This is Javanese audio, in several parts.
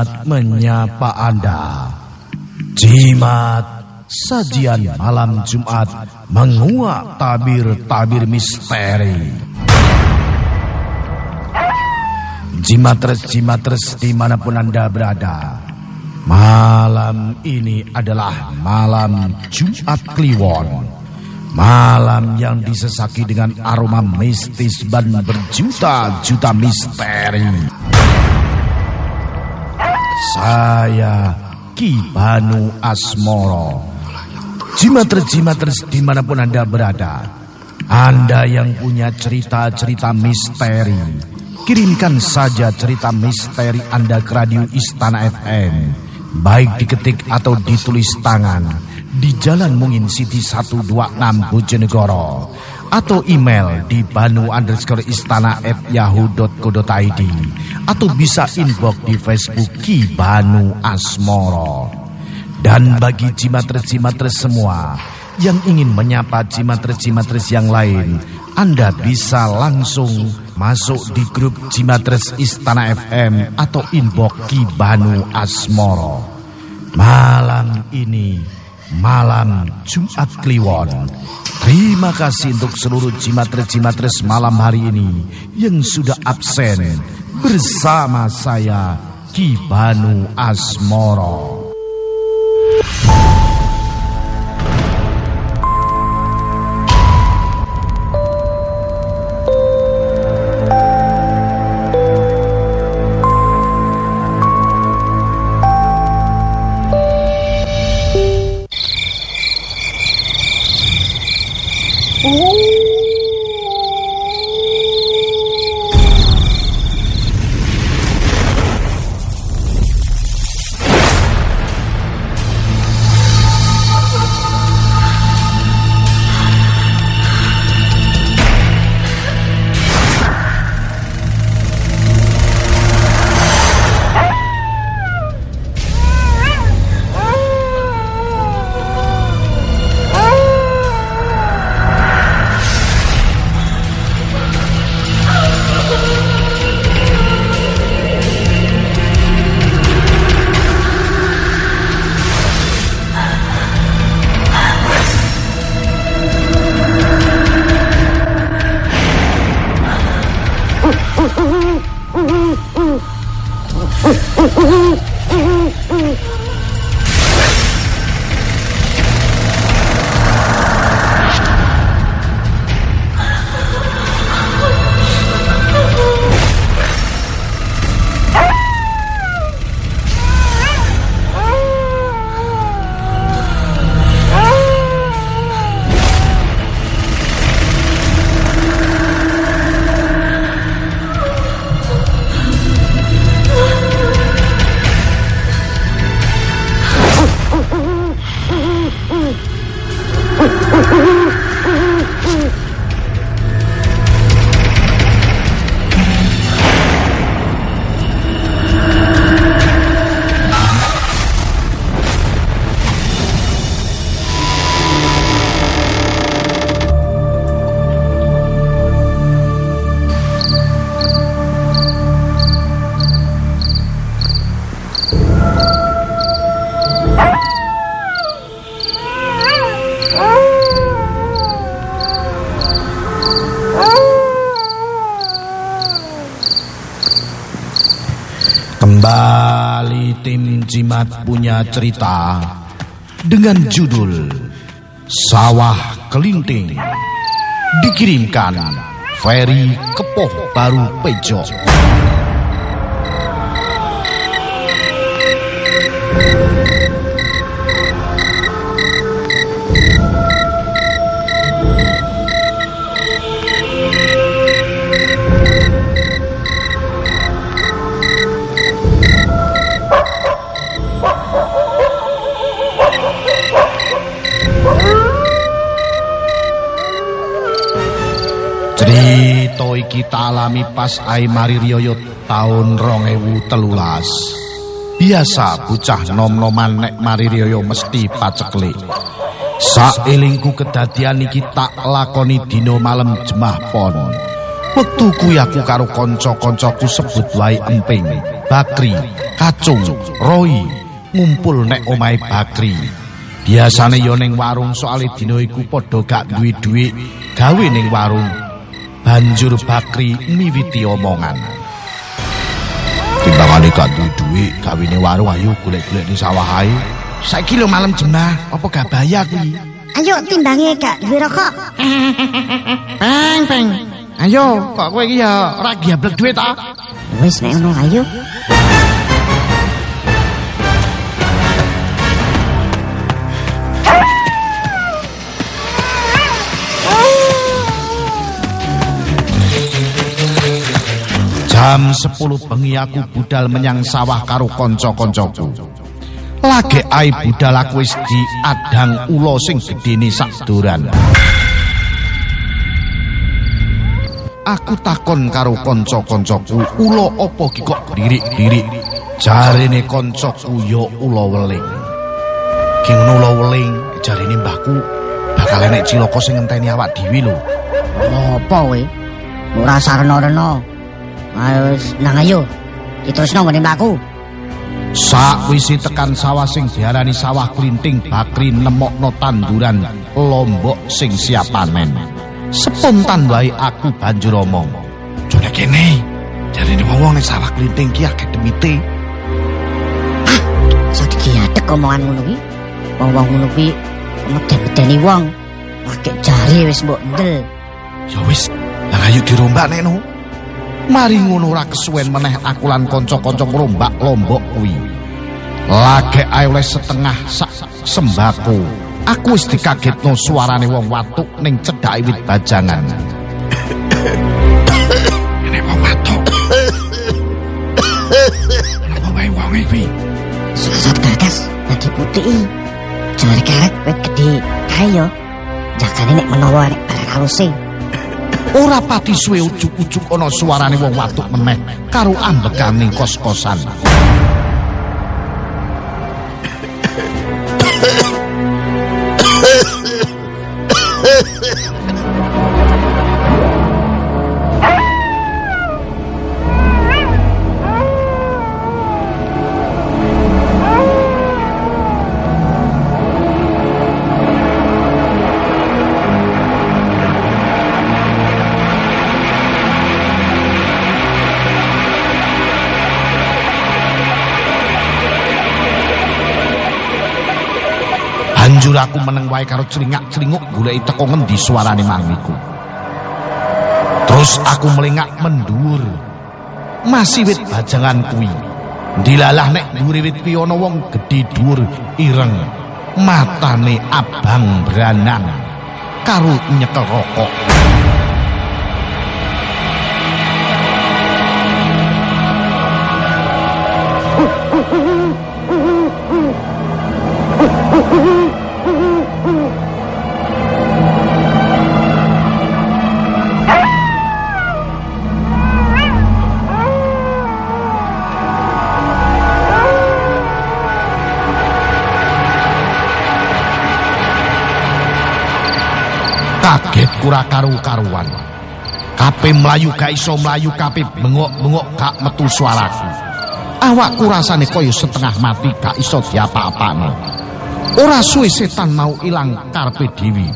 Jimat menyapa Anda. Jimat sajian malam Jumat menguak tabir-tabir misteri. Jimatres-jimatres di mana pun Anda berada. Malam ini adalah malam Jumat Kliwon. Malam yang disesaki dengan aroma mistis dan berjuta-juta misteri. Saya Ki Banu Asmoro. Jimatres-jimatres di mana pun Anda berada. Anda yang punya cerita-cerita misteri. Kirimkan saja cerita misteri Anda ke radio Istana FM. Baik diketik atau ditulis tangan di Jalan Mungin City 126 Bojonegoro atau email di banu underscore istana at yahoo.co.id atau bisa inbox di Facebook Ki Banu Asmoro. Dan bagi jimatres-jimatres semua yang ingin menyapa jimatres-jimatres yang lain, Anda bisa langsung masuk di grup Jimatres Istana FM atau inbox Ki Banu Asmoro. Malam ini malam Jumat Kliwon. Terima kasih untuk seluruh jimatres-jimatres malam hari ini yang sudah absen bersama saya Ki Banu Asmoro. Kembali tim Jimat punya cerita dengan judul Sawah Kelinting dikirimkan Ferry Kepoh Baru Pejo. Alami pas ai mari riyo taun 2013. Biasa bocah nom-noman nek mari riyo mesti paceklik. Saelingku kedadian iki tak lakoni dina malam jemah pon. Wektu kuwi aku karo kanca-kancaku sebut wae Emping, Bakri, Kacung, Roy ngumpul nek omahe Bakri. Biasane ya ning warung soalé dina iku padha gak duwe dhuwit gawe ning warung. Banjur Bakri miwiti omongan. Timbangane gak duwe dhuwit gawe ning warung ayo golek-golek ning sawah ae. Saiki lho malam jemah, apa gak bayar kuwi? Ayo timbange gak duwe rokok. Peng, peng. Ayo, kok kowe iki ya ora giablek dhuwit ta? Wis nek ngono ayo. Jam 10 bengi aku budal menyang sawah karo kanca-kancaku. Lagi ae budal aku wis diadang ula sing gedene sak doran. Aku takon karo kanca-kancaku, ula apa ki kok lirik-lirik? Jarene kancaku ya ula weling. Ki ngono ula weling, jarene mbahku bakal enek cilaka sing ngenteni awak dhewe lho. Apa kowe? Ora sarena-rena. Ayo wis nang ayo. Diterusno ngene mlaku. Sakwisi tekan sawah sing diarani sawah klinting bakri nemokno tanduran lombok sing siap panen. Spontan wae aku banjur omong. Jone kene, jarine wong ning sawah klinting ki akeh demite. Saiki adek omongan ngono ki. Wong-wong ngono kuwi medhe-medeni wong. Lagi jari wis mbok ndel. Ya wis, lah ayo dirombak nek no. Mari ngono ora kesuwen meneh aku lan kanca-kanca rombak lombok kuwi. Lage ae oleh setengah sak sembako. Aku wis dikagetno suarane wong watuk ning cedhake wit bajangan. Nek wong watuk. Napa wae wong iki? Susah gagas lagi putih. Jari kerek wit gede kae yo. Jagane nek menawa nek barang haluse. Ora pati suwe ujuk-ujuk ana suarane wong watuk meneh karo ambekan ning kos-kosan. Banjur aku meneng wae karo celingak-celinguk goleki teko ngendi suarane mangiku. Terus aku melingak mendur. Masih wit bajangan kuwi. Dilalah nek dhuwure wit kuwi ana wong gedhe dhuwur ireng. Matane abang beranang karo nyekel rokok. Kaget kura karu-karuan. Kape melayu gak iso melayu kape bengok-bengok gak metu suaraku. Awakku rasane kaya setengah mati gak iso diapa-apane. Ora suwe setan mau ilang karpe dewi.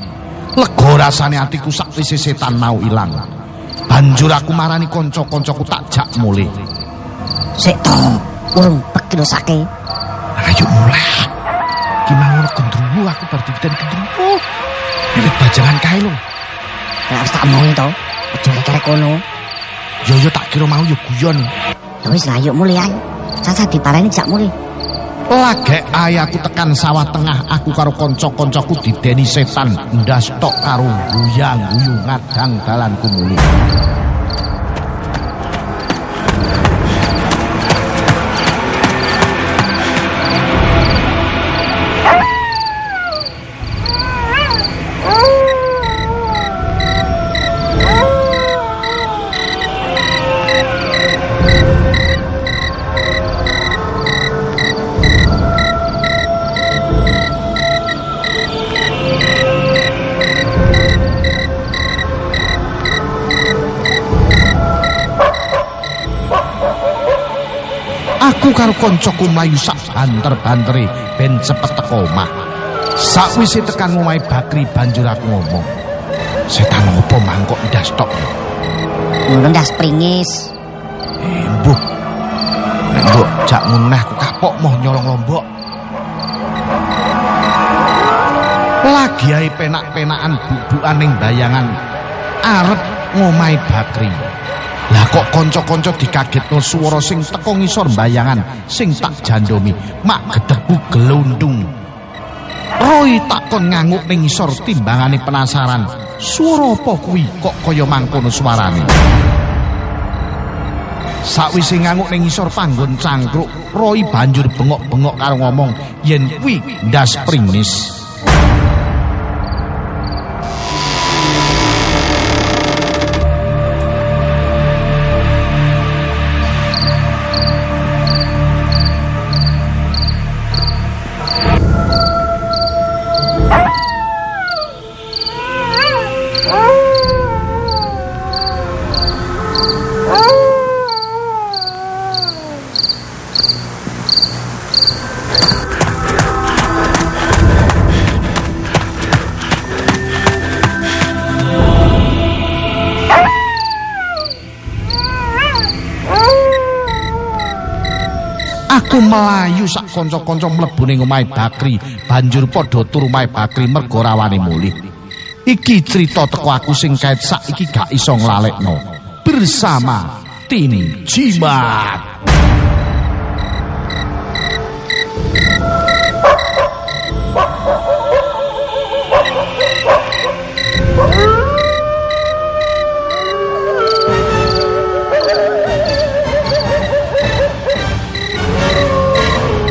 Lega rasane atiku sakwise setan mau ilang. Banjur aku marani kanca-kancaku tak jak mulih. Sik to, urung pekilosake. Ayo mulai. Ki mau gendruwo aku bar dibidan gendruwo. Wiwit bajangan kae lho. Nek tak omongi to, aja kerek kono. Yo yo tak kira mau yo guyon. Ya wis lah ayo mulih ae. Sasa diparani jak mulih. Lagek ae aku tekan sawah tengah aku karo kanca-kancaku dideni setan ndas tok karo guyang guyu ngadang dalanku mulih. Karo kancaku mlayu sak banter-bantere ben cepet teko omah. Sakwise tekan omahe Bakri banjur aku ngomong. Setan opo mangkok ndas tok? Ngono ndas pringis. Eh, mbuh. Nek mbok jak muneh aku kapok moh nyolong lombok. Lagi ae penak-penakan bubukan ning bayangan arep ngomahe Bakri. Lah kok kanca-kanca dikagetno swara sing teko ngisor bayangan sing tak jandomi mak gedhebu gelundung. Roy takon nganguk ning ngisor timbangane penasaran. Swara apa kuwi kok kaya mangkono suarane? Sakwise nganguk ning ngisor panggon cangkruk, Roy banjur bengok-bengok karo ngomong yen kuwi ndas pringis. Aku melayu sak kanca-kanca mlebu ning omahe Bakri, banjur padha turu omahe Bakri mergo rawane mulih. Iki cerita teko aku sing kait saiki gak iso nglalekno. Bersama tim Jimat.